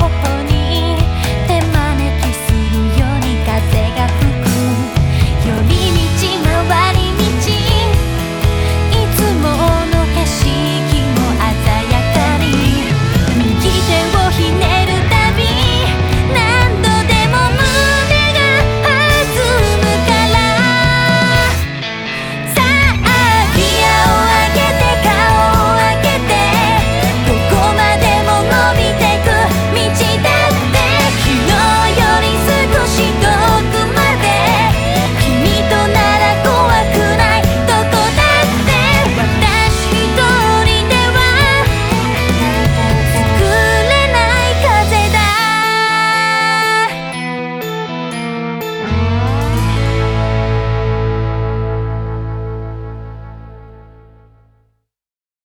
hope